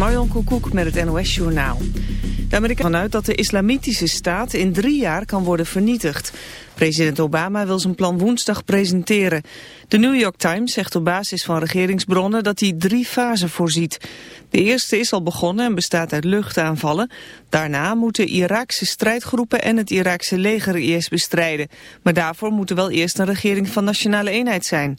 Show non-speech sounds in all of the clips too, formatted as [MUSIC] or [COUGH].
Marjon Koekoek met het NOS-journaal. De Amerikanen vanuit dat de islamitische staat in drie jaar kan worden vernietigd. President Obama wil zijn plan woensdag presenteren. De New York Times zegt op basis van regeringsbronnen dat hij drie fasen voorziet. De eerste is al begonnen en bestaat uit luchtaanvallen. Daarna moeten Iraakse strijdgroepen en het Iraakse leger IS bestrijden. Maar daarvoor moet er wel eerst een regering van nationale eenheid zijn.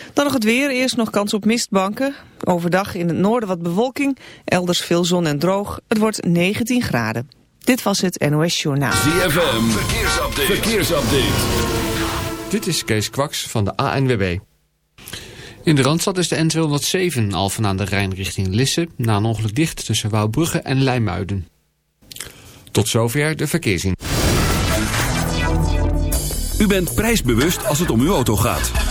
Dan nog het weer. Eerst nog kans op mistbanken. Overdag in het noorden wat bewolking. Elders veel zon en droog. Het wordt 19 graden. Dit was het NOS Journaal. ZFM. Verkeersupdate. Verkeersupdate. Dit is Kees Kwaks van de ANWB. In de Randstad is de N207 Alphen aan de Rijn richting Lisse... na een ongeluk dicht tussen Wouwbrugge en Leimuiden. Tot zover de verkeersin. U bent prijsbewust als het om uw auto gaat.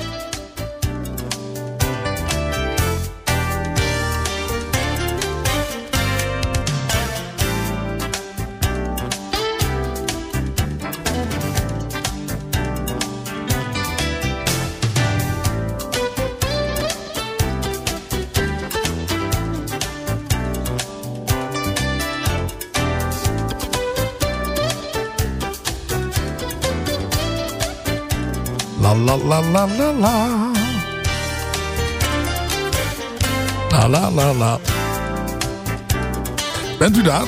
La la la la la. La la la la. Bent u daar?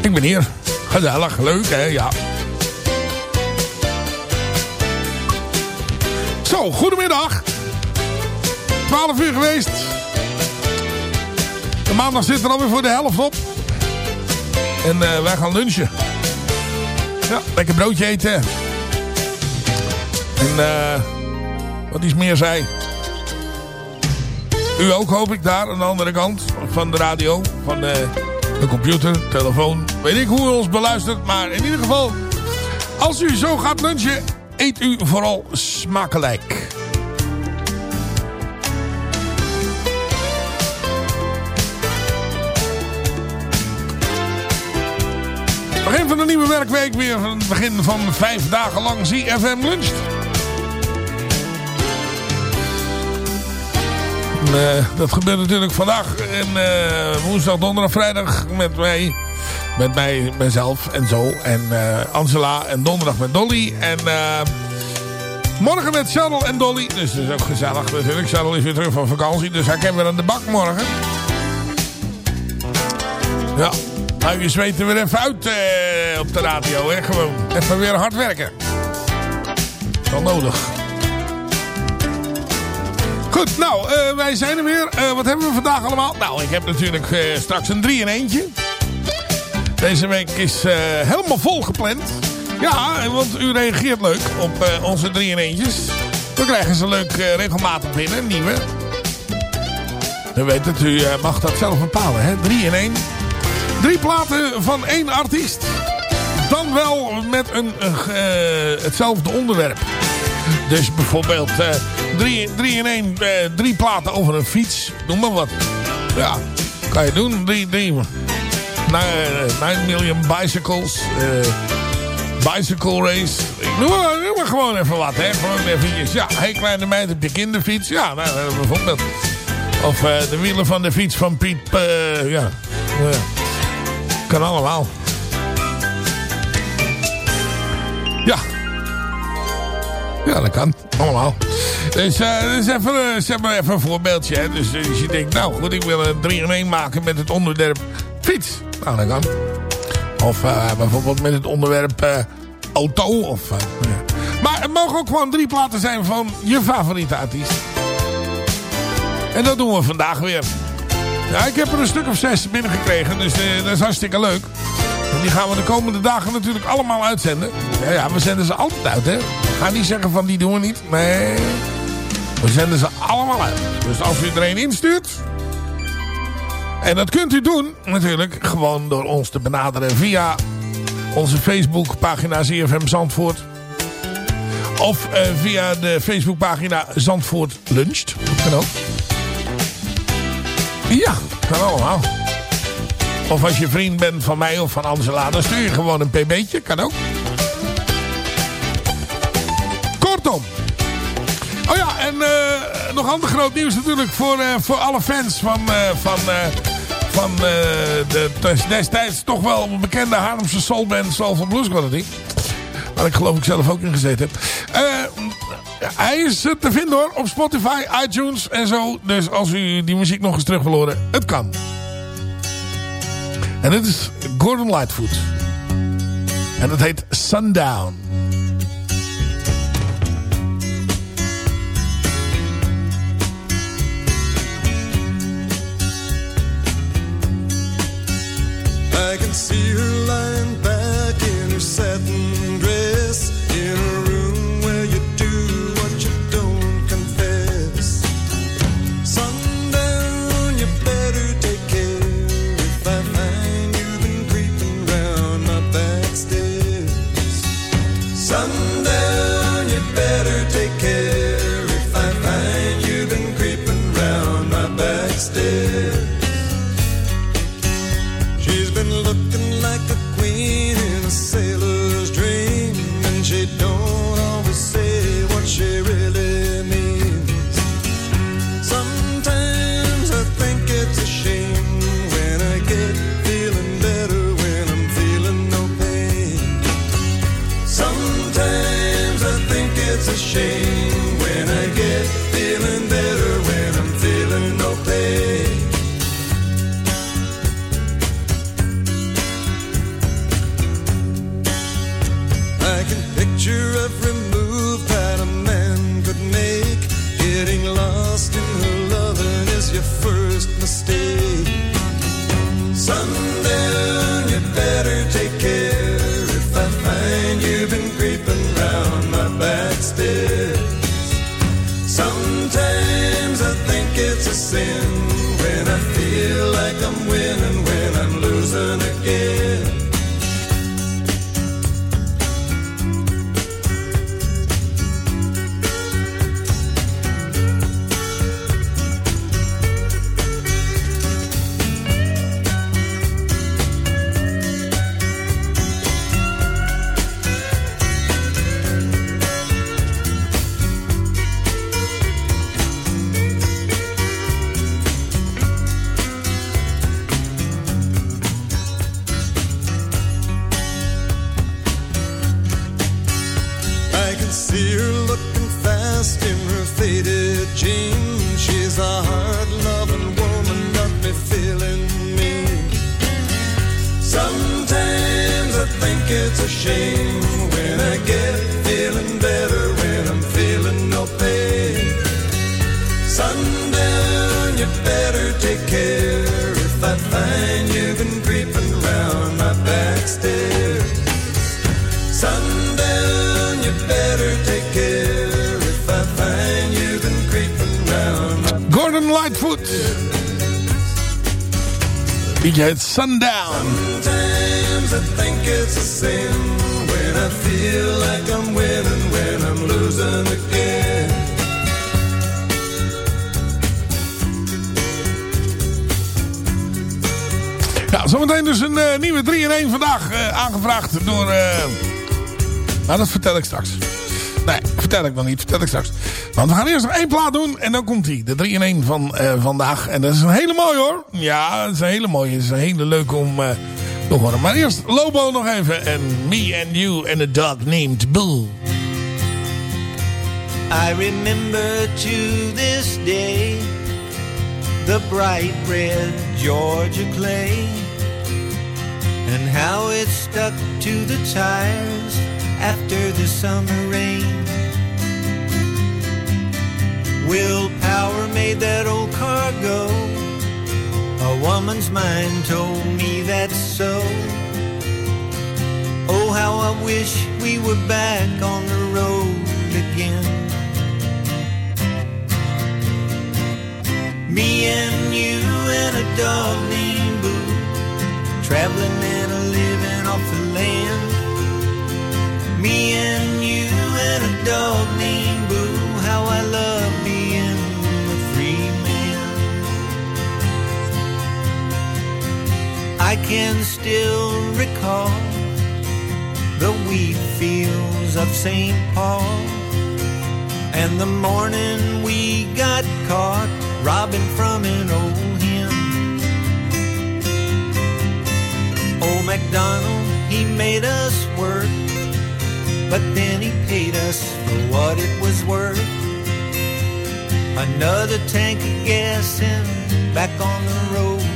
Ik ben hier. Gezellig, leuk hè, ja. Zo, goedemiddag. 12 uur geweest. De maandag zit er alweer voor de helft op. En eh, wij gaan lunchen. Ja, lekker broodje eten. En eh, wat iets meer zei. U ook hoop ik daar aan de andere kant van de radio, van de, de computer, telefoon. Weet ik hoe u ons beluistert, maar in ieder geval... Als u zo gaat lunchen, eet u vooral smakelijk. Begin van de nieuwe werkweek weer. Begin van vijf dagen lang ZFM luncht. Eh, dat gebeurt natuurlijk vandaag en eh, woensdag, donderdag, vrijdag met mij. Met mij, mezelf en zo. En eh, Angela en donderdag met Dolly. En morgen met Charles en Dolly. Dus dat is ook gezellig natuurlijk. Charles is weer terug van vakantie. Dus hij kan weer aan de bak morgen. Ja. Nou, je er weer even uit op de radio. Hè? Gewoon even weer hard werken. Wel nodig. Goed, nou, uh, wij zijn er weer. Uh, wat hebben we vandaag allemaal? Nou, ik heb natuurlijk uh, straks een 3 in eentje. Deze week is helemaal vol gepland. Ja, want u reageert leuk op onze 3 in eentjes. We krijgen ze leuk regelmatig binnen, nieuwe. U weet het, u mag dat zelf bepalen, hè? 3 in 1. Drie platen van één artiest. Dan wel met een, hetzelfde onderwerp. Dus bijvoorbeeld drie, drie in één, uh, drie platen over een fiets. Noem maar wat. Ja, kan je doen. Drie, drie. Nine million bicycles. Uh, bicycle race. Noem maar, gewoon even wat. Hè. Gewoon even, ja, hey kleine meid op de kinderfiets. Ja, nou, bijvoorbeeld. Of de wielen van de fiets van Piet. ja. kan allemaal. Ja, ja, dat kan. Allemaal. Dus, uh, even, uh, zeg maar even een voorbeeldje. Dus als je denkt, nou goed, ik wil een 3 in 1 maken met het onderwerp fiets. Nou, dat kan. Of bijvoorbeeld met het onderwerp auto. Of, ja. Maar het mogen ook gewoon drie platen zijn van je favoriete artiest. En dat doen we vandaag weer. Ja, ik heb er een stuk of zes binnengekregen, dus dat is hartstikke leuk. En die gaan we de komende dagen natuurlijk allemaal uitzenden. Ja, ja, we zenden ze altijd uit, hè. Ga niet zeggen van die doen we niet. Nee, we zenden ze allemaal uit. Dus als u er een instuurt... En dat kunt u doen natuurlijk gewoon door ons te benaderen via onze Facebookpagina ZFM Zandvoort. Of uh, via de Facebookpagina Zandvoort Luncht. Kan ook. Ja, kan allemaal. Of als je vriend bent van mij of van Angela, dan stuur je gewoon een pb'tje. Kan ook. Kortom. Oh ja, en uh, nog ander groot nieuws natuurlijk voor, uh, voor alle fans van, uh, van, van de destijds toch wel bekende Haarlemse soulband Soul van Blues Quality. Waar ik geloof ik zelf ook in gezeten heb. hij is te vinden hoor op Spotify, iTunes en zo. Dus als u die muziek nog eens terug wil horen, het kan. En dit is Gordon Lightfoot. En het heet Sundown. I can see her lying back in her satin Liedje heet Sundown. Sometimes I think it's a sin when I feel like I'm winning, when I'm losing again. Ja, zometeen dus een eh, nieuwe 3 in 1 vandaag eh, aangevraagd door... eh nou, dat vertel ik straks. Nee, vertel ik nog niet. Vertel ik straks. Want we gaan eerst nog één plaat doen en dan komt hij. De 3 in 1 van eh, vandaag. En dat is een hele mooie hoor. Ja, dat is een hele mooie. Het is een hele leuke om eh te horen. Maar eerst Lobo nog even. En Me and You and a Dog Named Bill. I remember to this day the bright red Georgia clay and how it stuck to the tires after the summer rain. Willpower made that old car go. A woman's mind told me that's so. Oh, how I wish we were back on the road again. Me and you and a dog named Boo, traveling and living off the land. Me and you and a dog can still recall the wheat fields of St. Paul and the morning we got caught robbing from an old hymn. Old MacDonald, he made us work, but then he paid us for what it was worth. Another tank of gas and back on the road.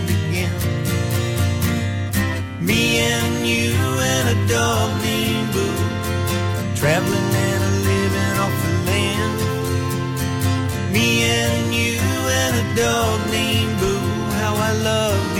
Me and you and a dog named Boo, traveling and a living off the land. Me and you and a dog named Boo, how I love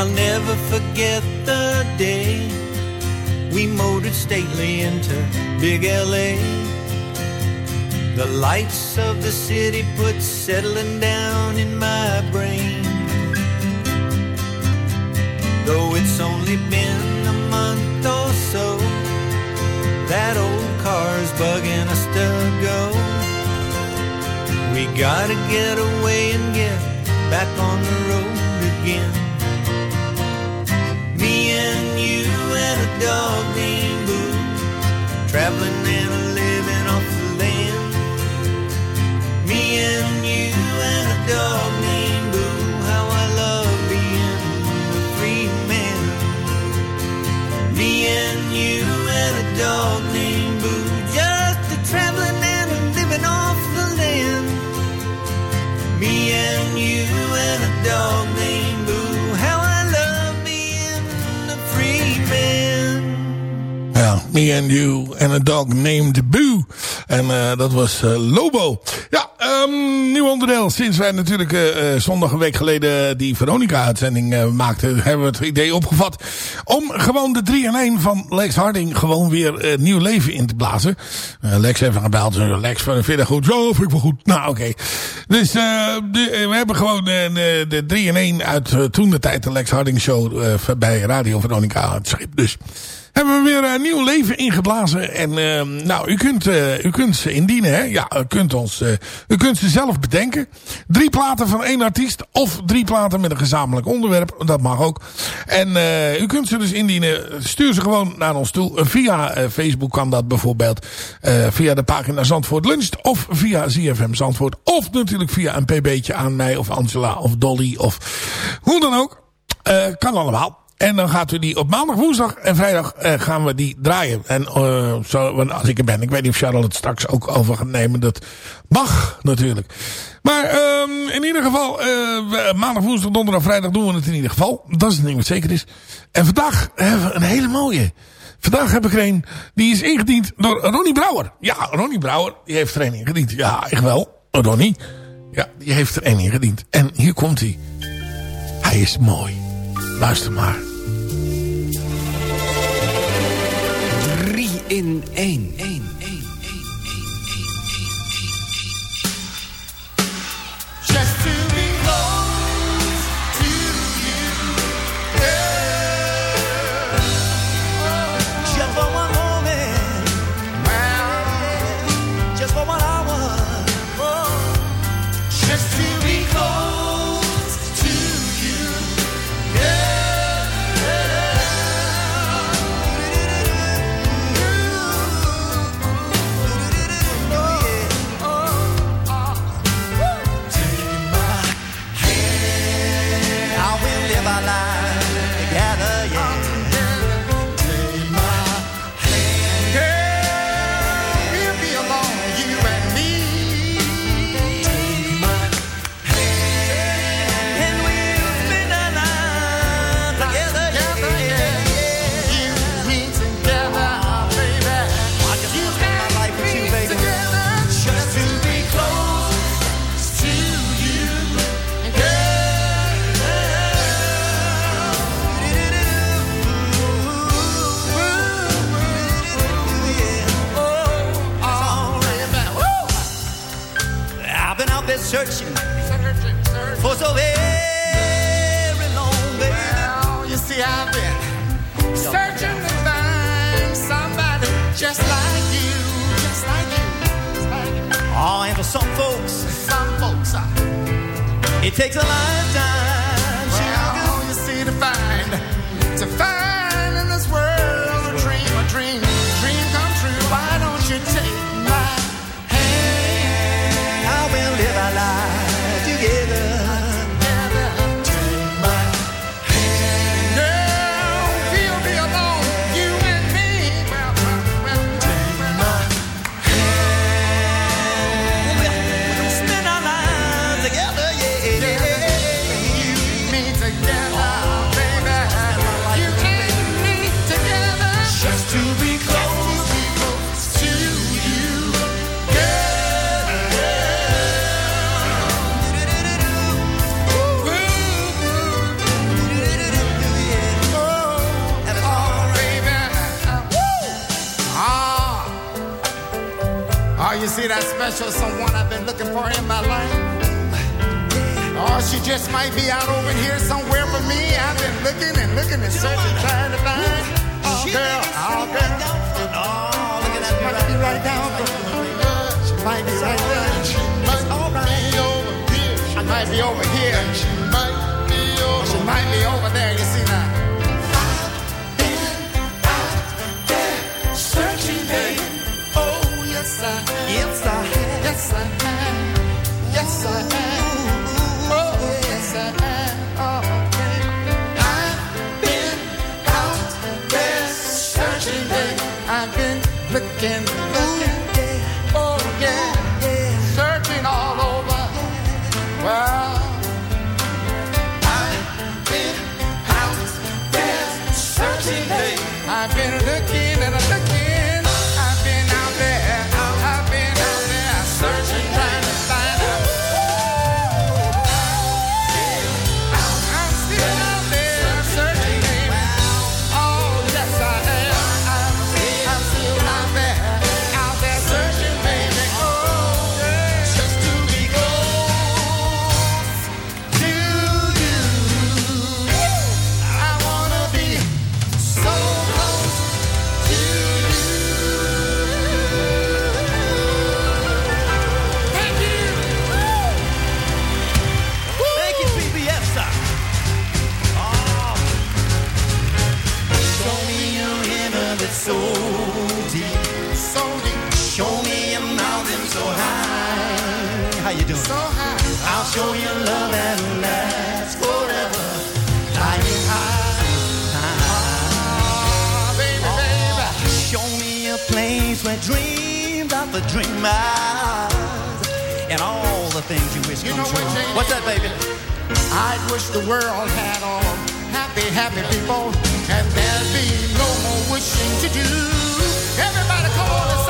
I'll never forget the day we motored stately into Big LA. The lights of the city put settling down in my brain. Though it's only been a month or so, that old car's bugging us to go. We gotta get away and get back on the road again. dog named Boo, traveling and living off the land. Me and you and a dog named Boo, how I love being a free man. Me and you and a dog named Boo, just a traveling and a living off the land. Me and you and a dog. Named Boo. En eh, dat was eh, Lobo. Ja, um, nieuw onderdeel. Sinds wij natuurlijk eh, zondag een week geleden die Veronica-uitzending maakten... hebben we het idee opgevat om gewoon de 3 in 1 van Lex Harding... gewoon weer nieuw leven in te blazen. Lex heeft gebeld. Lex, vind je dat goed? Ja, vind ik wel goed. Nou, oké. Dus de, we hebben gewoon de, de 3 in 1 uit toen de tijd de Lex Harding Show... bij Radio Veronica aan het schip. Dus hebben we weer een nieuw leven ingeblazen. En uh, nou, u kunt, uh, u kunt ze indienen. Hè? Ja, u kunt, ons, uh, u kunt ze zelf bedenken. Drie platen van één artiest. Of drie platen met een gezamenlijk onderwerp. Dat mag ook. En uh, u kunt ze dus indienen. Stuur ze gewoon naar ons toe. Via Facebook kan dat bijvoorbeeld. Via de pagina Zandvoort Luncht. Of via ZFM Zandvoort. Of natuurlijk via een pb'tje aan mij. Of Angela. Of Dolly. Of hoe dan ook. Kan allemaal. En dan gaat u die op maandag, woensdag en vrijdag uh, gaan we die draaien. En uh, zo, als ik er ben. Ik weet niet of Charlotte het straks ook over gaat nemen. Dat mag natuurlijk. Maar um, in ieder geval, uh, maandag, woensdag, donderdag, vrijdag doen we het in ieder geval. Dat is het ding wat zeker is. En vandaag hebben we een hele mooie. Vandaag heb ik er een, die is ingediend door Ronnie Brouwer. Ja, Ronnie Brouwer, die heeft er een ingediend. Ja, echt wel. Ronnie. Ja, die heeft er een ingediend. En hier komt hij. Hij is mooi. Luister maar. In één. Searching for so very long, baby. you see, I've been searching to find somebody just like you, just like you, just like you. Oh, and for some folks, some folks, uh, it takes a lifetime. Well, you see, to find, to find see that special someone I've been looking for in my life? Oh, she just might be out over here somewhere for me. I've been looking and looking and searching, trying to find. Oh, girl, oh, girl. Oh, look at that. She might be right down there. She might be right there. She might be over here. She might be over here. She might be over. She might be over there. You see now. Yes, I have. Yes, I have. Oh, yes, I have. Oh. I've been out there searching. I've been looking. the dream eyes and all the things you wish you come true. What What's that, baby? I wish the world had all happy, happy people, and there'd be no more wishing to do. Everybody, come on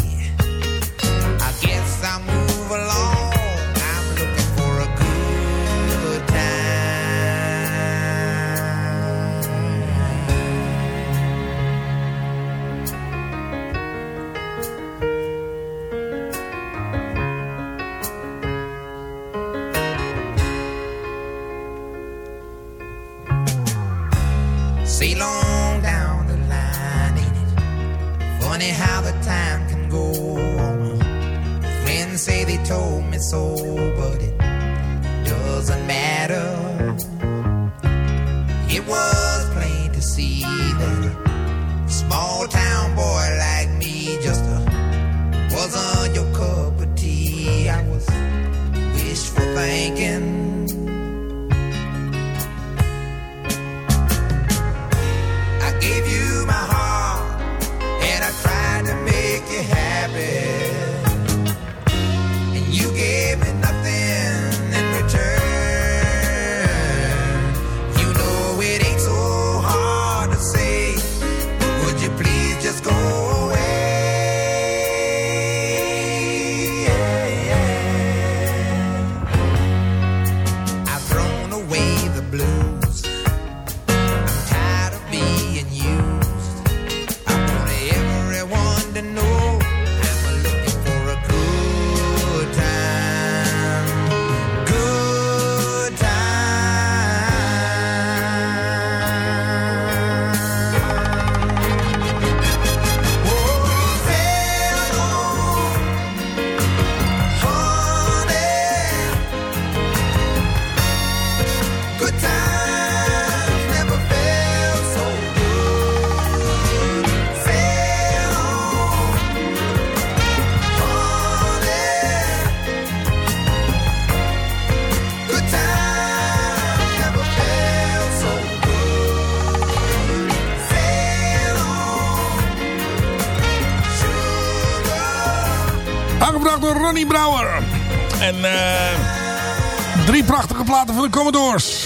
Platen van de Commodores.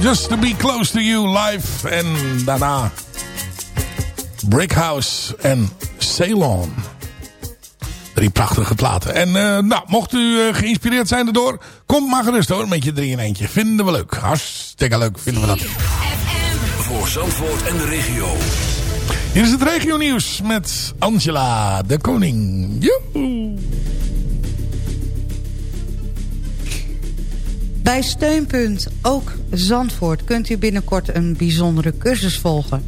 Just to be close to you live. En daarna Brick House en Ceylon. Drie prachtige platen. En eh, nou, mocht u eh, geïnspireerd zijn erdoor, kom maar gerust hoor met je drie in eentje. Vinden we leuk. Hartstikke leuk vinden we dat. Voor Zandvoort en de regio. Hier is het regio nieuws met Angela de Koning. Joehoe. Bij Steunpunt Ook Zandvoort kunt u binnenkort een bijzondere cursus volgen.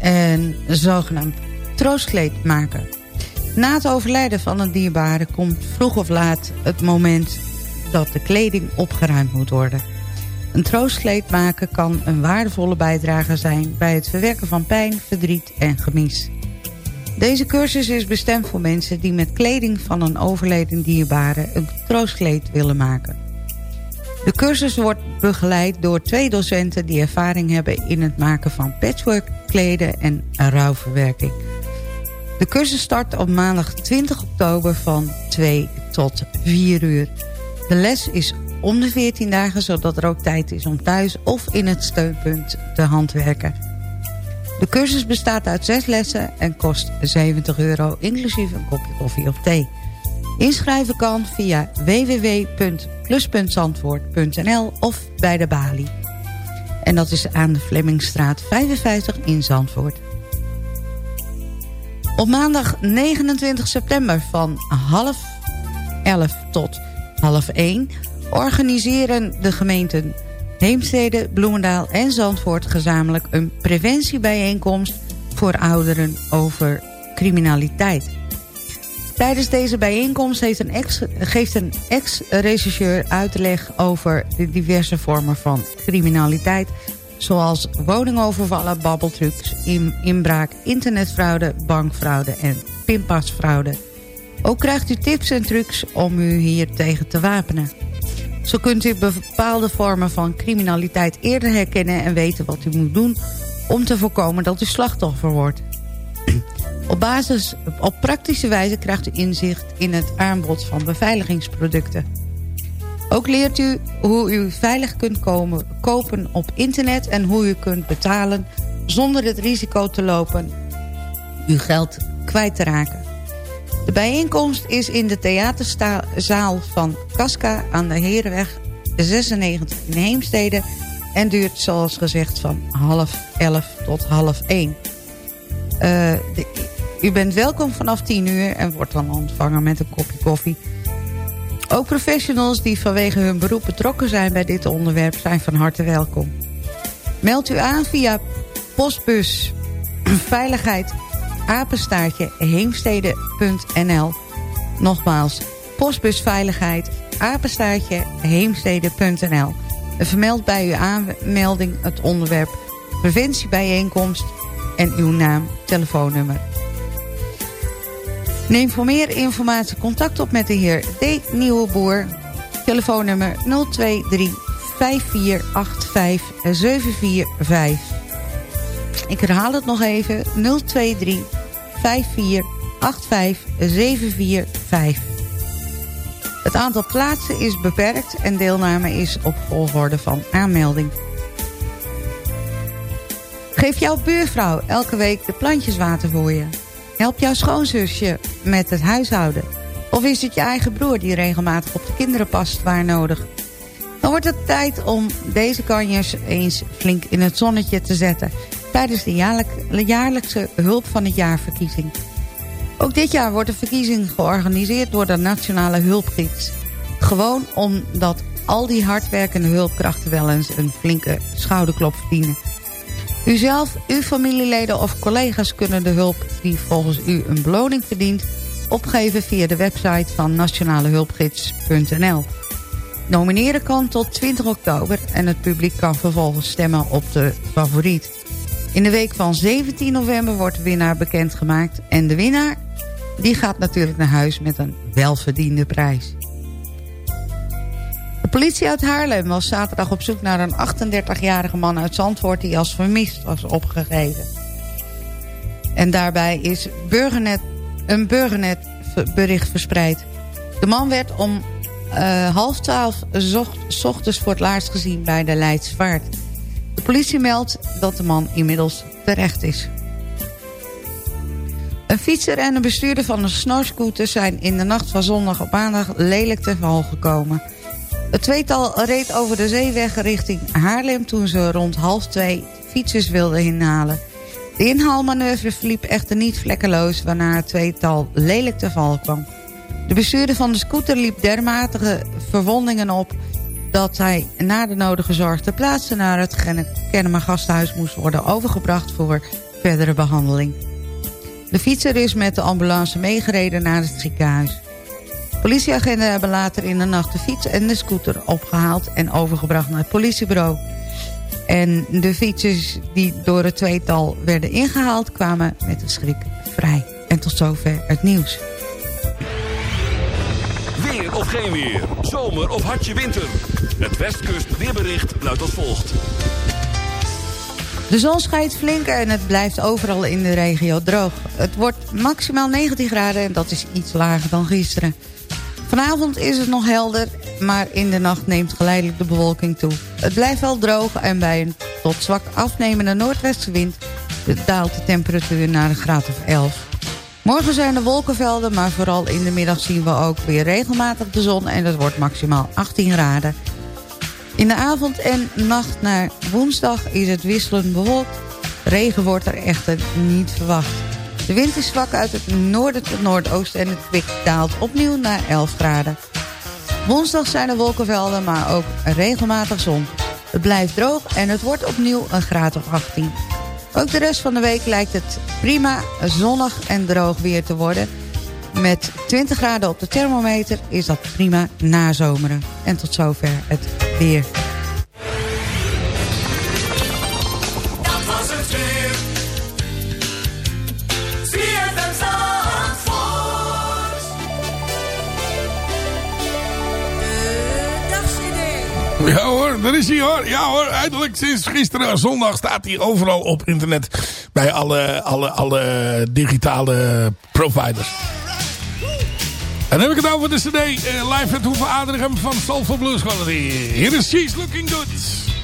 Een zogenaamd troostkleed maken. Na het overlijden van een dierbare komt vroeg of laat het moment dat de kleding opgeruimd moet worden. Een troostkleed maken kan een waardevolle bijdrage zijn bij het verwerken van pijn, verdriet en gemis. Deze cursus is bestemd voor mensen die met kleding van een overleden dierbare een troostkleed willen maken. De cursus wordt begeleid door twee docenten die ervaring hebben in het maken van patchworkkleden en rouwverwerking. De cursus start op maandag 20 oktober van 2 tot 4 uur. De les is om de 14 dagen, zodat er ook tijd is om thuis of in het steunpunt te handwerken. De cursus bestaat uit zes lessen en kost 70 euro, inclusief een kopje koffie of thee. Inschrijven kan via www.plus.zandvoort.nl of bij de balie. En dat is aan de Flemmingstraat 55 in Zandvoort. Op maandag 29 september van half 11 tot half 1... organiseren de gemeenten Heemstede, Bloemendaal en Zandvoort... gezamenlijk een preventiebijeenkomst voor ouderen over criminaliteit. Tijdens deze bijeenkomst heeft een ex, geeft een ex-regisseur uitleg over de diverse vormen van criminaliteit... zoals woningovervallen, babbeltrucs, in, inbraak, internetfraude, bankfraude en pinpasfraude. Ook krijgt u tips en trucs om u hier tegen te wapenen. Zo kunt u bepaalde vormen van criminaliteit eerder herkennen en weten wat u moet doen om te voorkomen dat u slachtoffer wordt. Op, basis, op praktische wijze krijgt u inzicht in het aanbod van beveiligingsproducten. Ook leert u hoe u veilig kunt komen, kopen op internet en hoe u kunt betalen zonder het risico te lopen uw geld kwijt te raken. De bijeenkomst is in de theaterzaal van Casca aan de Herenweg 96 in Heemstede... en duurt zoals gezegd van half elf tot half één. Uh, de, u bent welkom vanaf 10 uur en wordt dan ontvangen met een kopje koffie. Ook professionals die vanwege hun beroep betrokken zijn bij dit onderwerp zijn van harte welkom. Meld u aan via postbus [CLEARS THROAT] veiligheid apenstaartje heemstede.nl Nogmaals, postbusveiligheid apenstaartje heemstede.nl Vermeld bij uw aanmelding het onderwerp preventiebijeenkomst en uw naam, telefoonnummer. Neem voor meer informatie contact op met de heer D. Nieuweboer. Telefoonnummer 023 5485 745. Ik herhaal het nog even. 023 5485 745. Het aantal plaatsen is beperkt en deelname is op volgorde van aanmelding. Geef jouw buurvrouw elke week de plantjeswater voor je. Help jouw schoonzusje met het huishouden. Of is het je eigen broer die regelmatig op de kinderen past waar nodig. Dan wordt het tijd om deze kanjers eens flink in het zonnetje te zetten... tijdens de jaarlijkse hulp van het jaarverkiezing. Ook dit jaar wordt de verkiezing georganiseerd door de Nationale Hulpgids. Gewoon omdat al die hardwerkende hulpkrachten wel eens een flinke schouderklop verdienen... Uzelf, uw familieleden of collega's kunnen de hulp die volgens u een beloning verdient... opgeven via de website van nationalehulpgids.nl. Nomineren kan tot 20 oktober en het publiek kan vervolgens stemmen op de favoriet. In de week van 17 november wordt de winnaar bekendgemaakt... en de winnaar die gaat natuurlijk naar huis met een welverdiende prijs. Politie uit Haarlem was zaterdag op zoek naar een 38-jarige man uit Zandvoort... die als vermist was opgegeven. En daarbij is burgernet, een burgernetbericht verspreid. De man werd om uh, half twaalf ochtends voor het laatst gezien bij de Leidsvaart. De politie meldt dat de man inmiddels terecht is. Een fietser en een bestuurder van een snorscooter zijn in de nacht van zondag op maandag lelijk te val gekomen... Het tweetal reed over de zeeweg richting Haarlem... toen ze rond half twee fietsers wilden inhalen. De inhaalmanoeuvre verliep echter niet vlekkeloos... waarna het tweetal lelijk te val kwam. De bestuurder van de scooter liep dermate verwondingen op... dat hij na de nodige zorg ter plaatse naar het Kennemer gasthuis moest worden overgebracht voor verdere behandeling. De fietser is met de ambulance meegereden naar het ziekenhuis. Politieagenten hebben later in de nacht de fiets en de scooter opgehaald... en overgebracht naar het politiebureau. En de fietsers die door het tweetal werden ingehaald... kwamen met een schrik vrij. En tot zover het nieuws. Weer of geen weer, zomer of hartje winter. Het Westkust weerbericht luidt als volgt. De zon schijnt flink en het blijft overal in de regio droog. Het wordt maximaal 19 graden en dat is iets lager dan gisteren. Vanavond is het nog helder, maar in de nacht neemt geleidelijk de bewolking toe. Het blijft wel droog en bij een tot zwak afnemende noordwestenwind daalt de temperatuur naar een graad of 11. Morgen zijn er wolkenvelden, maar vooral in de middag zien we ook weer regelmatig de zon... en het wordt maximaal 18 graden. In de avond en nacht naar woensdag is het wisselend bewolkt. Regen wordt er echter niet verwacht. De wind is zwak uit het noorden tot noordoosten en het kwik daalt opnieuw naar 11 graden. Woensdag zijn er wolkenvelden, maar ook regelmatig zon. Het blijft droog en het wordt opnieuw een graad of 18. Ook de rest van de week lijkt het prima zonnig en droog weer te worden. Met 20 graden op de thermometer is dat prima nazomeren. En tot zover het weer. Daar is hij hoor. Ja hoor, eindelijk sinds gisteren zondag staat hij overal op internet. Bij alle, alle, alle digitale providers. En dan heb ik het over de cd eh, live at Hoeve Adrichem van Soulful Blues Quality. Hier is She's Looking Good.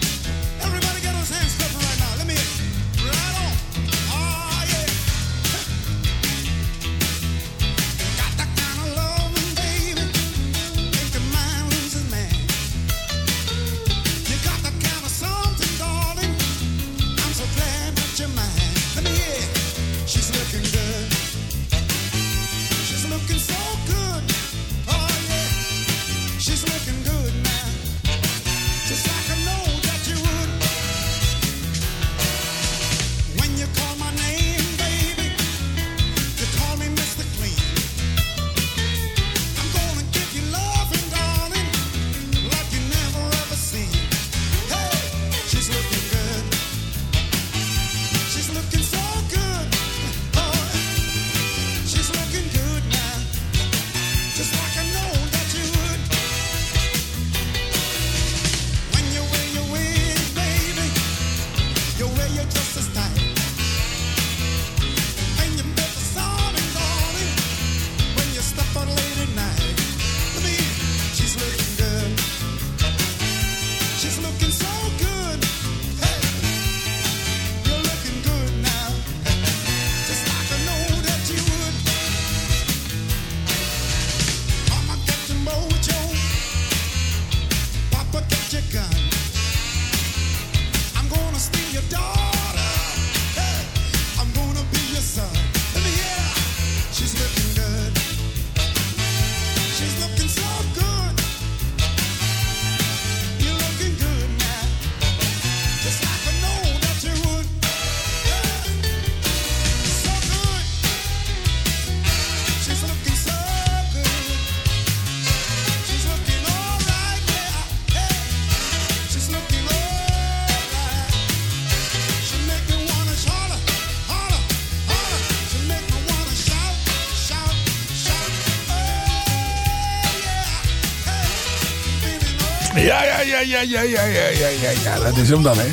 ja, ja, ja, ja, ja, ja, ja. Dat is hem dan, hè.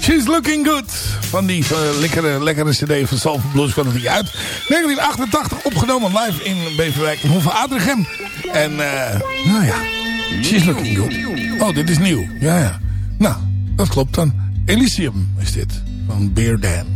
She's Looking Good. Van die eh, lekkere, lekkere cd van Salve Blues kwam het niet uit. 1988 opgenomen live in Beverwijk in Hoeve Adrichem. En eh, nou ja, She's Looking Good. Oh, dit is nieuw. Ja, ja. Nou, dat klopt dan. Elysium is dit. Van Beer Dan.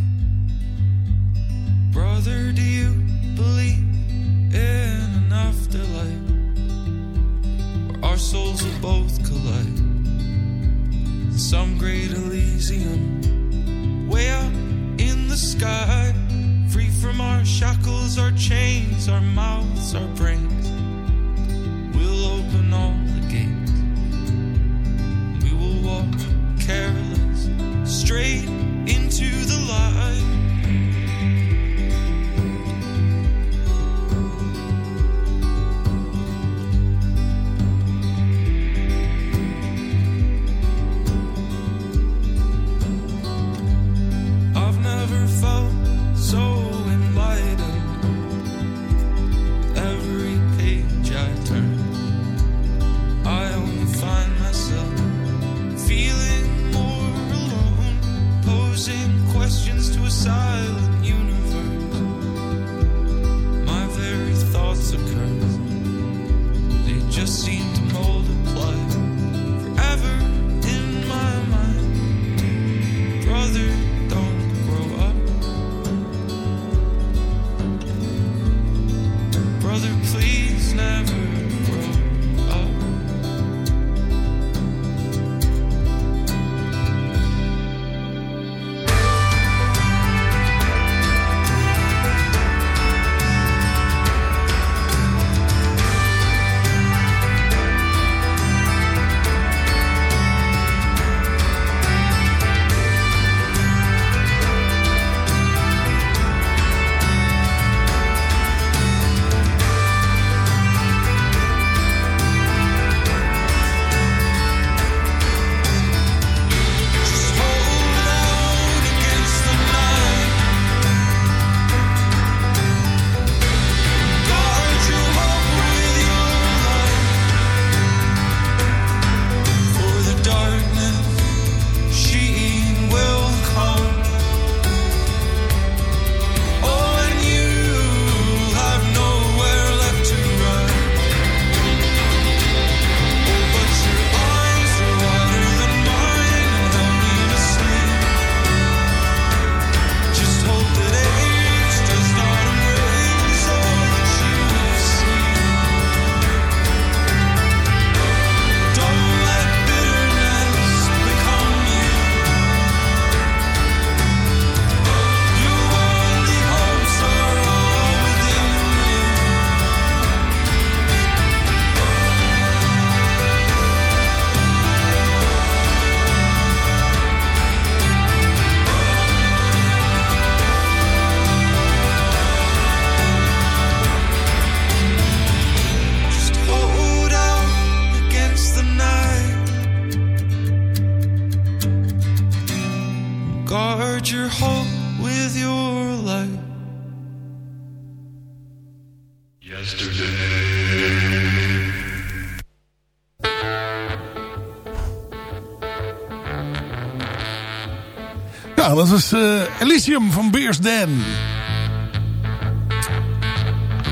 Van Beers Dan.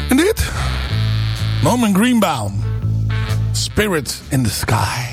En dit? Norman Greenbaum. Spirit in the Sky.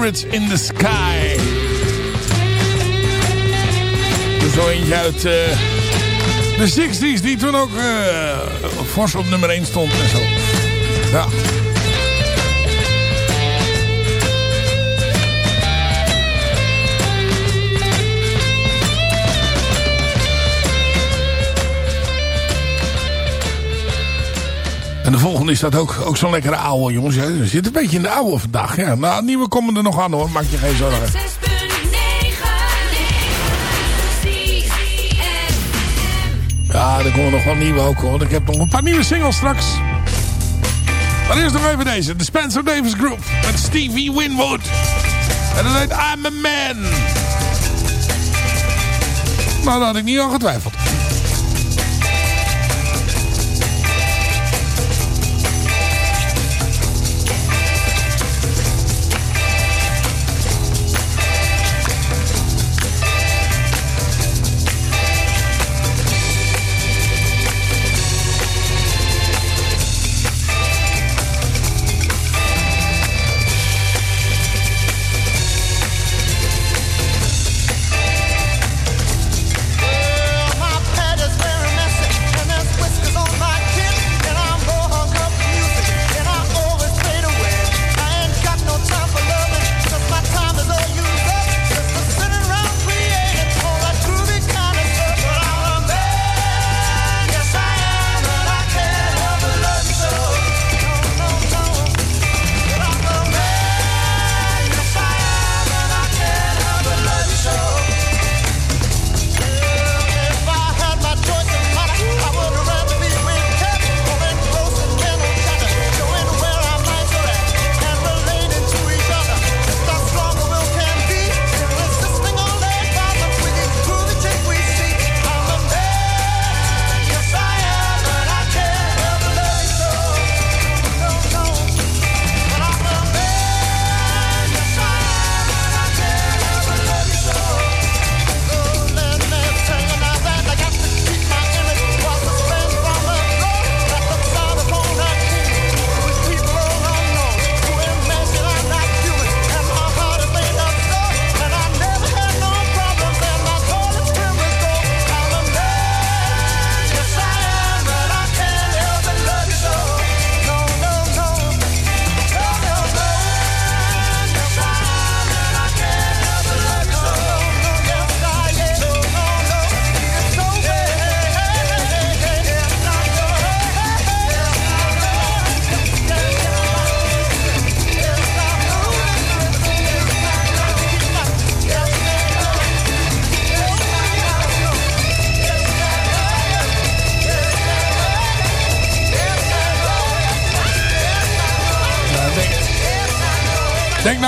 In the Sky. Zo eentje uit eh, de 60s die toen ook uh, fors op nummer 1 stond en zo. En de volgende is dat ook, ook zo'n lekkere ouwe, jongens. Je zit een beetje in de ouwe vandaag. Ja, nou, nieuwe komen er nog aan hoor. Maak je geen zorgen. Ja, er komen nog wel nieuwe ook hoor. Ik heb nog een paar nieuwe singles straks. Maar eerst nog even deze. De Spencer Davis Group. Met Stevie Winwood. En dat heet I'm a Man. Nou, dat had ik niet al getwijfeld.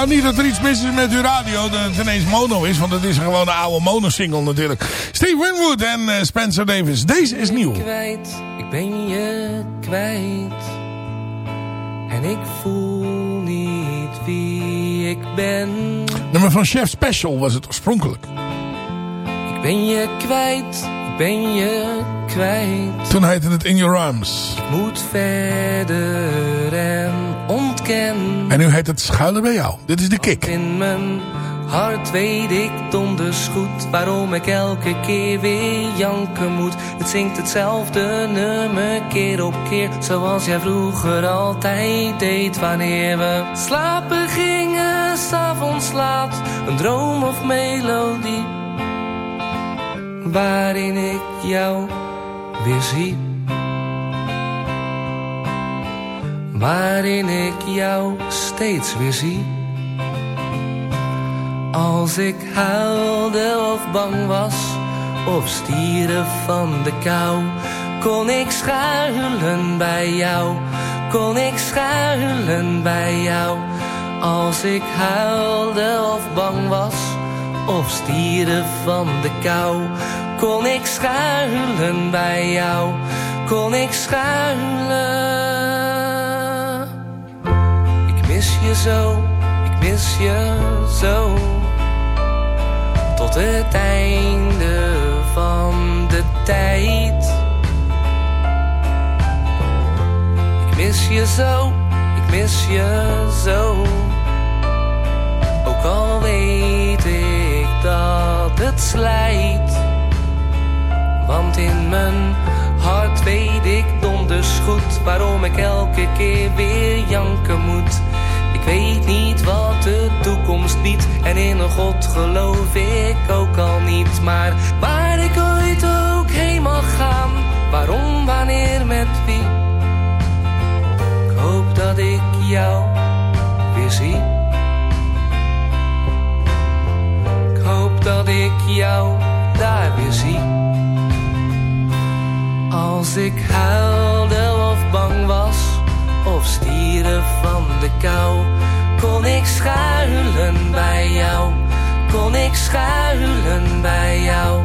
Nou niet dat er iets mis is met uw radio, dat het ineens mono is. Want het is gewoon een oude mono-single natuurlijk. Steve Winwood en eh, Spencer Davis. Deze is nieuw. kwijt, ik ben je kwijt. En ik voel niet wie ik ben. Nummer van Chef Special was het oorspronkelijk. Ik ben je kwijt, ik ben je kwijt. Toen heette het In Your Arms. Ik moet verder en En nu heet het Schuilen bij jou. Dit is de kick. In mijn hart weet ik donders goed waarom ik elke keer weer janken moet. Het zingt hetzelfde nummer keer op keer, zoals jij vroeger altijd deed wanneer we slapen gingen, s'avonds laat. Een droom of melodie, waarin ik jou weer zie. Waarin ik jou steeds weer zie. Als ik huilde of bang was, of stieren van de kou, kon ik schuilen bij jou, kon ik schuilen bij jou. Als ik huilde of bang was, of stieren van de kou, kon ik schuilen bij jou, kon ik schuilen. Mis je zo, ik mis je zo tot het einde van de tijd. Ik mis je zo, ik mis je zo. Ook al weet ik dat het slijt. Want in mijn hart weet ik donders goed waarom ik elke keer weer janken moet. Ik weet niet wat de toekomst biedt en in een God geloof ik ook al niet. Maar waar ik ooit ook heen mag gaan, waarom, wanneer, met wie? Ik hoop dat ik jou weer zie. Ik hoop dat ik jou daar weer zie. Als ik huilde of bang was, of stieren van de kou, kon ik schuilen bij jou, kon ik schuilen bij jou.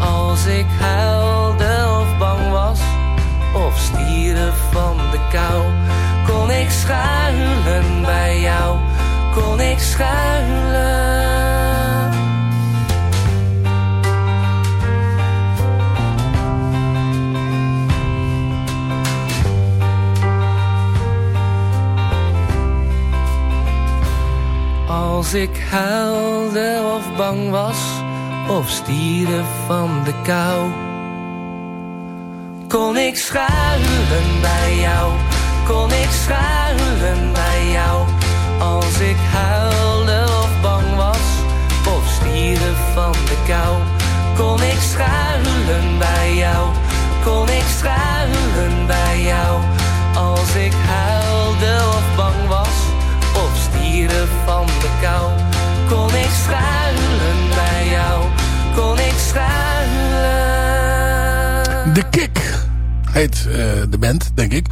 Als ik huilde of bang was, of stieren van de kou, kon ik schuilen bij jou, kon ik schuilen. Als ik huilde of bang was, of stieren van de kou, kon ik schuilen bij jou, kon ik schuilen bij jou. Als ik huilde of bang was, of stieren van de kou, kon ik schuilen bij jou, kon ik schuilen bij jou. Als ik huilde of bang was, De Kick heet eh, de band, denk ik.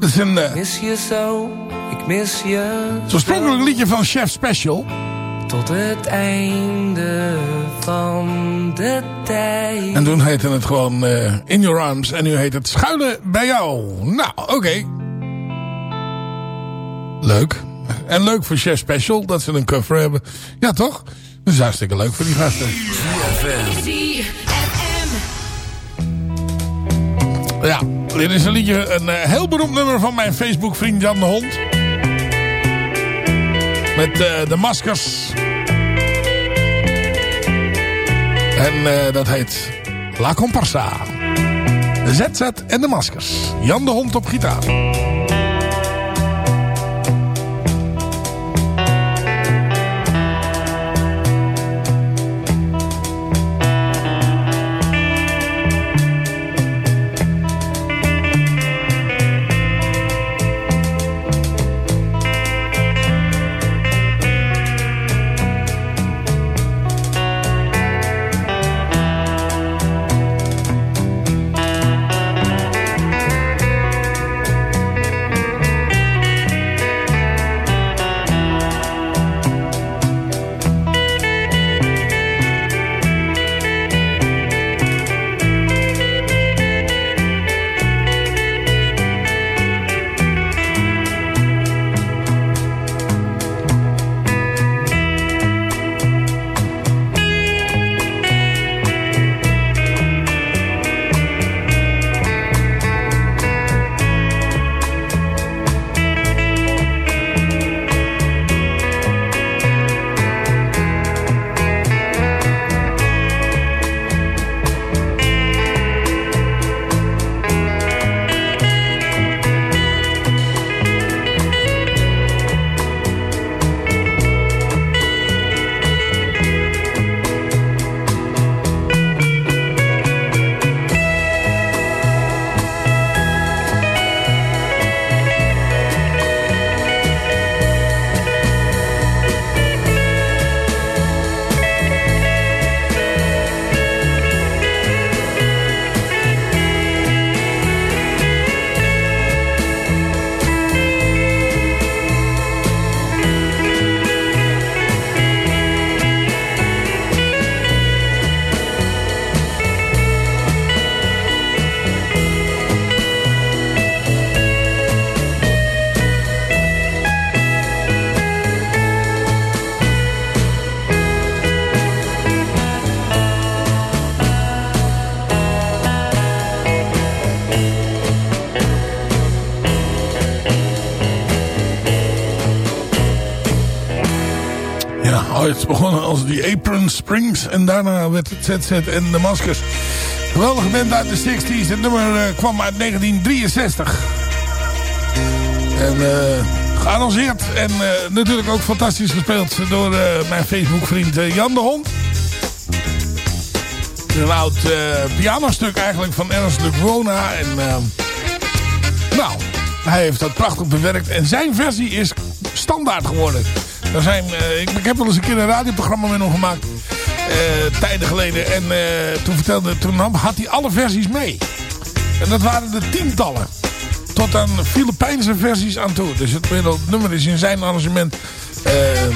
Het is een... eh, Mis je zo, ik mis je het is oorspronkelijk een liedje van Chef Special. tot het einde van de tijd. En toen heette het gewoon eh, In Your Arms. En nu heet het Schuilen bij jou. Nou, oké. Leuk. En leuk voor Chef Special dat ze een cover hebben. Ja, toch? Dat is hartstikke leuk voor die gasten. Ja, dit is een liedje, een eh, heel beroemd nummer van mijn Facebook vriend Jan de Hond. Met eh, de maskers. En eh, dat heet La Comparsa. ZZ en de maskers. Jan de Hond op gitaar. Begonnen als die Apron Springs. En daarna werd het ZZ en Damascus. Geweldige band uit de 60s. Het nummer eh, kwam uit 1963. En uh. En uh, natuurlijk ook fantastisch gespeeld door uh, mijn Facebook vriend Jan de Hond. Een oud pianostuk eigenlijk van Ernst Luc Wona. En nou, hij heeft dat prachtig bewerkt. En zijn versie is standaard geworden. Zijn, ik, ik heb wel eens een keer een radioprogramma met hem gemaakt. tijden geleden. En toen, vertelde, toen had hij alle versies mee. En dat waren er tientallen tot aan Filipijnse versies aan toe. Dus het nummer is in zijn arrangement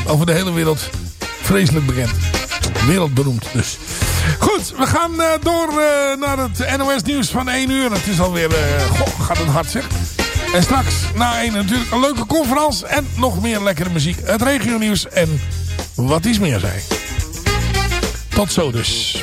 over de hele wereld vreselijk bekend. Wereldberoemd dus. Goed, we gaan door naar het NOS nieuws van 1 uur. Het is alweer, goh, gaat het hard zeg. En straks na 1 natuurlijk een leuke conferentie en nog meer lekkere muziek. Het regio nieuws en wat iets meer zei. Tot zo dus.